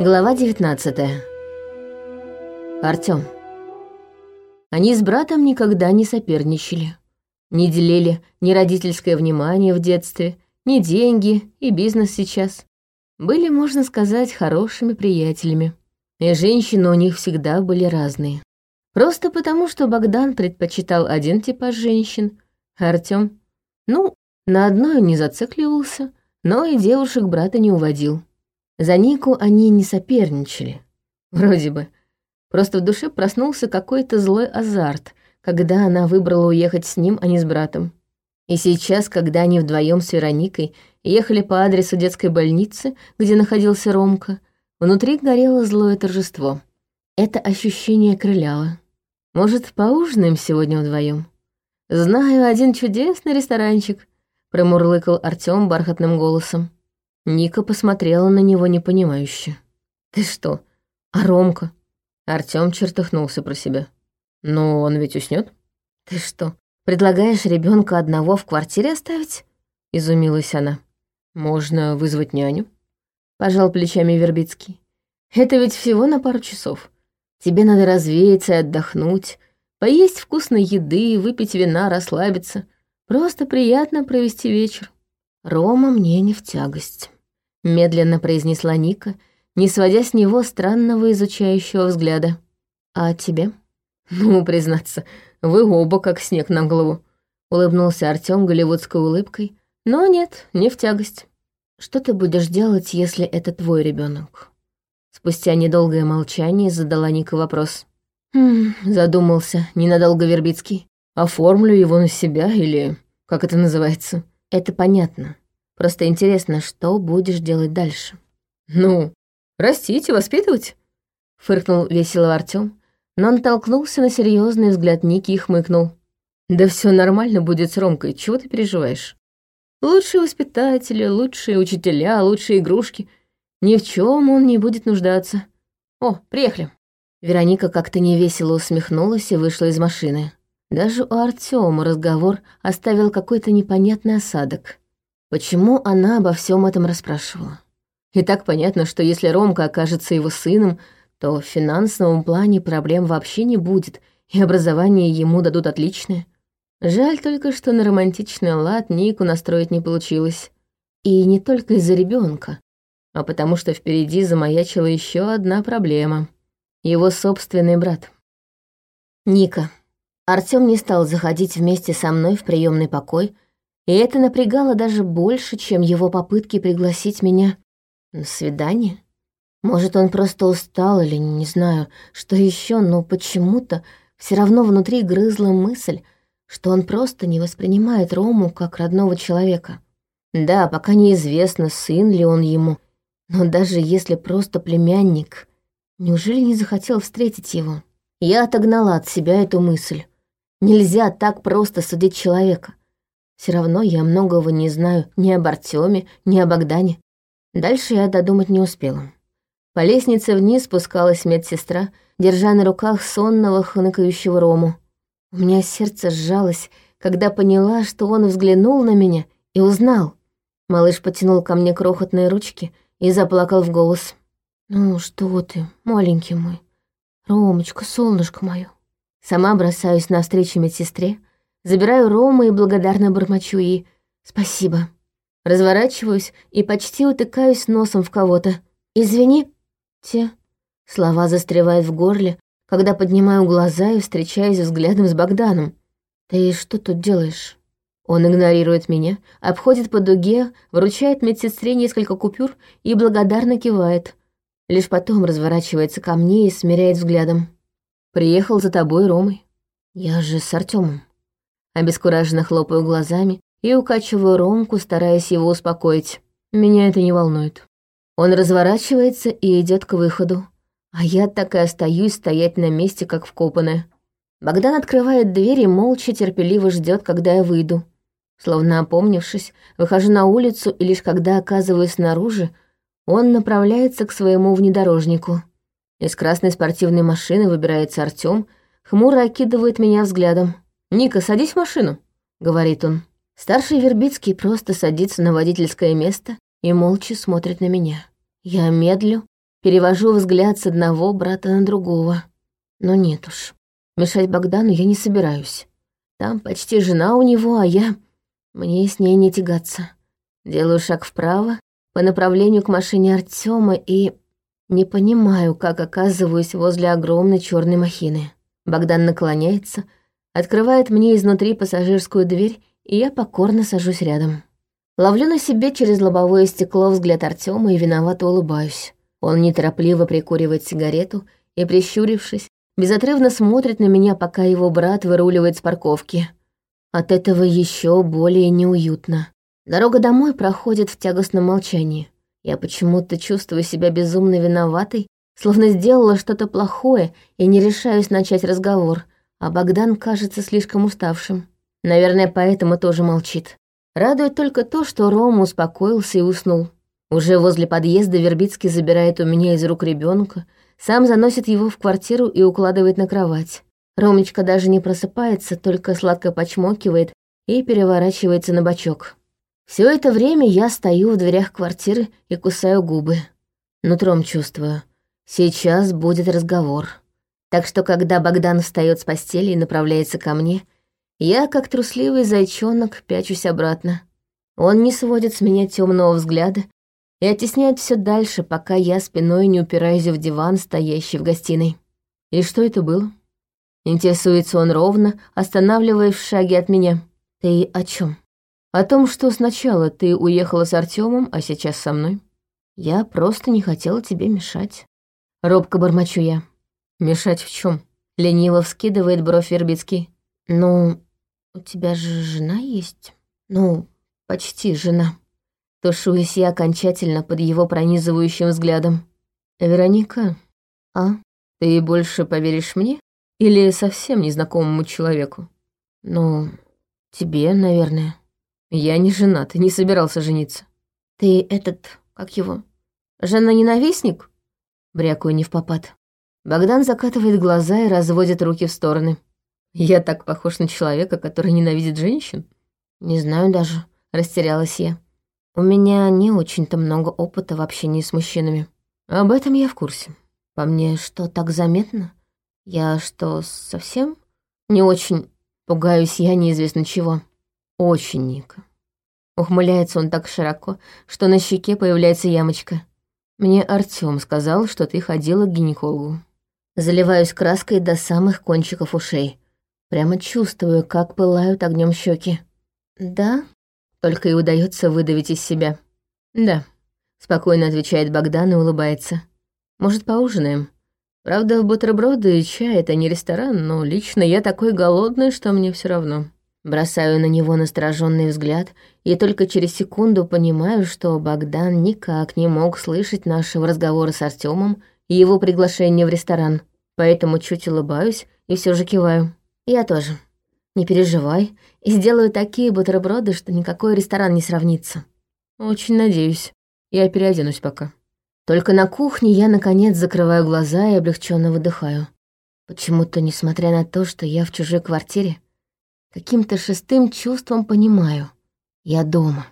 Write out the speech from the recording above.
Глава 19 Артём. Они с братом никогда не соперничали. Не делили ни родительское внимание в детстве, ни деньги и бизнес сейчас. Были, можно сказать, хорошими приятелями. И женщины у них всегда были разные. Просто потому, что Богдан предпочитал один типаж женщин, а Артём, ну, на одной не зацикливался, но и девушек брата не уводил. За Нику они не соперничали. Вроде бы. Просто в душе проснулся какой-то злой азарт, когда она выбрала уехать с ним, а не с братом. И сейчас, когда они вдвоем с Вероникой ехали по адресу детской больницы, где находился Ромка, внутри горело злое торжество. Это ощущение крыляло. Может, поужинаем сегодня вдвоем? Знаю один чудесный ресторанчик, промурлыкал Артём бархатным голосом. Ника посмотрела на него непонимающе. «Ты что? А Ромка?» Артём чертыхнулся про себя. «Ну, он ведь уснёт?» «Ты что, предлагаешь ребёнка одного в квартире оставить?» Изумилась она. «Можно вызвать няню?» Пожал плечами Вербицкий. «Это ведь всего на пару часов. Тебе надо развеяться и отдохнуть, поесть вкусной еды, выпить вина, расслабиться. Просто приятно провести вечер. Рома мне не в тягость» медленно произнесла Ника, не сводя с него странного изучающего взгляда. А тебе? Ну, признаться, вы оба как снег на голову. Улыбнулся Артём голливудской улыбкой. Но нет, не в тягость. Что ты будешь делать, если это твой ребенок? Спустя недолгое молчание задала Ника вопрос. «Хм, задумался, ненадолго Вербицкий. Оформлю его на себя или... как это называется? Это понятно. Просто интересно, что будешь делать дальше?» «Ну, растить и воспитывать?» — фыркнул весело Артём, но он толкнулся на серьезный взгляд Ники и хмыкнул. «Да все нормально будет с Ромкой, чего ты переживаешь? Лучшие воспитатели, лучшие учителя, лучшие игрушки. Ни в чем он не будет нуждаться. О, приехали!» Вероника как-то невесело усмехнулась и вышла из машины. Даже у Артёма разговор оставил какой-то непонятный осадок. Почему она обо всем этом расспрашивала? И так понятно, что если Ромка окажется его сыном, то в финансовом плане проблем вообще не будет, и образование ему дадут отличное. Жаль только, что на романтичный лад Нику настроить не получилось. И не только из-за ребенка, а потому что впереди замаячила еще одна проблема. Его собственный брат. Ника. Артём не стал заходить вместе со мной в приемный покой, и это напрягало даже больше, чем его попытки пригласить меня на свидание. Может, он просто устал или не знаю, что еще, но почему-то все равно внутри грызла мысль, что он просто не воспринимает Рому как родного человека. Да, пока неизвестно, сын ли он ему, но даже если просто племянник, неужели не захотел встретить его? Я отогнала от себя эту мысль. Нельзя так просто судить человека. Все равно я многого не знаю ни об Артеме, ни о Богдане. Дальше я додумать не успела. По лестнице вниз спускалась медсестра, держа на руках сонного хныкающего Рому. У меня сердце сжалось, когда поняла, что он взглянул на меня и узнал. Малыш потянул ко мне крохотные ручки и заплакал в голос. «Ну что ты, маленький мой, Ромочка, солнышко мое». Сама бросаюсь навстречу медсестре, Забираю Рому и благодарно бормочу и «Спасибо». Разворачиваюсь и почти утыкаюсь носом в кого-то. «Извини». Те. Слова застревают в горле, когда поднимаю глаза и встречаюсь взглядом с Богданом. «Ты что тут делаешь?» Он игнорирует меня, обходит по дуге, вручает медсестре несколько купюр и благодарно кивает. Лишь потом разворачивается ко мне и смиряет взглядом. «Приехал за тобой, Ромой. Я же с Артемом. Обескураженно хлопаю глазами и укачиваю Ромку, стараясь его успокоить. Меня это не волнует. Он разворачивается и идет к выходу. А я так и остаюсь стоять на месте, как вкопанная. Богдан открывает дверь и молча терпеливо ждет, когда я выйду. Словно опомнившись, выхожу на улицу, и лишь когда оказываюсь снаружи, он направляется к своему внедорожнику. Из красной спортивной машины выбирается Артём, хмуро окидывает меня взглядом. «Ника, садись в машину», — говорит он. Старший Вербицкий просто садится на водительское место и молча смотрит на меня. Я медлю, Перевожу взгляд с одного брата на другого. Но нет уж. Мешать Богдану я не собираюсь. Там почти жена у него, а я... Мне с ней не тягаться. Делаю шаг вправо, по направлению к машине Артема и... Не понимаю, как оказываюсь возле огромной черной махины. Богдан наклоняется, открывает мне изнутри пассажирскую дверь, и я покорно сажусь рядом. Ловлю на себе через лобовое стекло взгляд Артема и виновато улыбаюсь. Он неторопливо прикуривает сигарету и, прищурившись, безотрывно смотрит на меня, пока его брат выруливает с парковки. От этого еще более неуютно. Дорога домой проходит в тягостном молчании. Я почему-то чувствую себя безумно виноватой, словно сделала что-то плохое и не решаюсь начать разговор, а Богдан кажется слишком уставшим. Наверное, поэтому тоже молчит. Радует только то, что Рома успокоился и уснул. Уже возле подъезда Вербицкий забирает у меня из рук ребенка, сам заносит его в квартиру и укладывает на кровать. Ромочка даже не просыпается, только сладко почмокивает и переворачивается на бочок. Все это время я стою в дверях квартиры и кусаю губы. Нутром чувствую. Сейчас будет разговор. Так что, когда Богдан встает с постели и направляется ко мне, я, как трусливый зайчонок, пячусь обратно. Он не сводит с меня темного взгляда и оттесняет все дальше, пока я спиной не упираюсь в диван, стоящий в гостиной. И что это было? Интересуется он ровно, останавливаясь в шаге от меня. Ты о чем? О том, что сначала ты уехала с Артемом, а сейчас со мной. Я просто не хотела тебе мешать. Робко бормочу я. Мешать в чем? Лениво вскидывает бровь Вербицкий. Ну, у тебя же жена есть? Ну, почти жена. Тушуюсь я окончательно под его пронизывающим взглядом. «Вероника, а? Ты больше поверишь мне? Или совсем незнакомому человеку? Ну, тебе, наверное. Я не женат и не собирался жениться. Ты этот, как его, жена-ненавистник?» Брякую не в попад. Богдан закатывает глаза и разводит руки в стороны. «Я так похож на человека, который ненавидит женщин?» «Не знаю даже», — растерялась я. У меня не очень-то много опыта в общении с мужчинами. Об этом я в курсе. По мне что, так заметно? Я что, совсем? Не очень пугаюсь я неизвестно чего. Очень, Ника. Ухмыляется он так широко, что на щеке появляется ямочка. Мне Артём сказал, что ты ходила к гинекологу. Заливаюсь краской до самых кончиков ушей. Прямо чувствую, как пылают огнем щеки. Да, только и удается выдавить из себя. «Да», — спокойно отвечает Богдан и улыбается. «Может, поужинаем? Правда, бутерброды и чай — это не ресторан, но лично я такой голодный, что мне все равно». Бросаю на него настороженный взгляд и только через секунду понимаю, что Богдан никак не мог слышать нашего разговора с Артемом и его приглашение в ресторан, поэтому чуть улыбаюсь и все же киваю. «Я тоже», не переживай, и сделаю такие бутерброды, что никакой ресторан не сравнится. Очень надеюсь. Я переоденусь пока. Только на кухне я, наконец, закрываю глаза и облегченно выдыхаю. Почему-то, несмотря на то, что я в чужой квартире, каким-то шестым чувством понимаю. Я дома.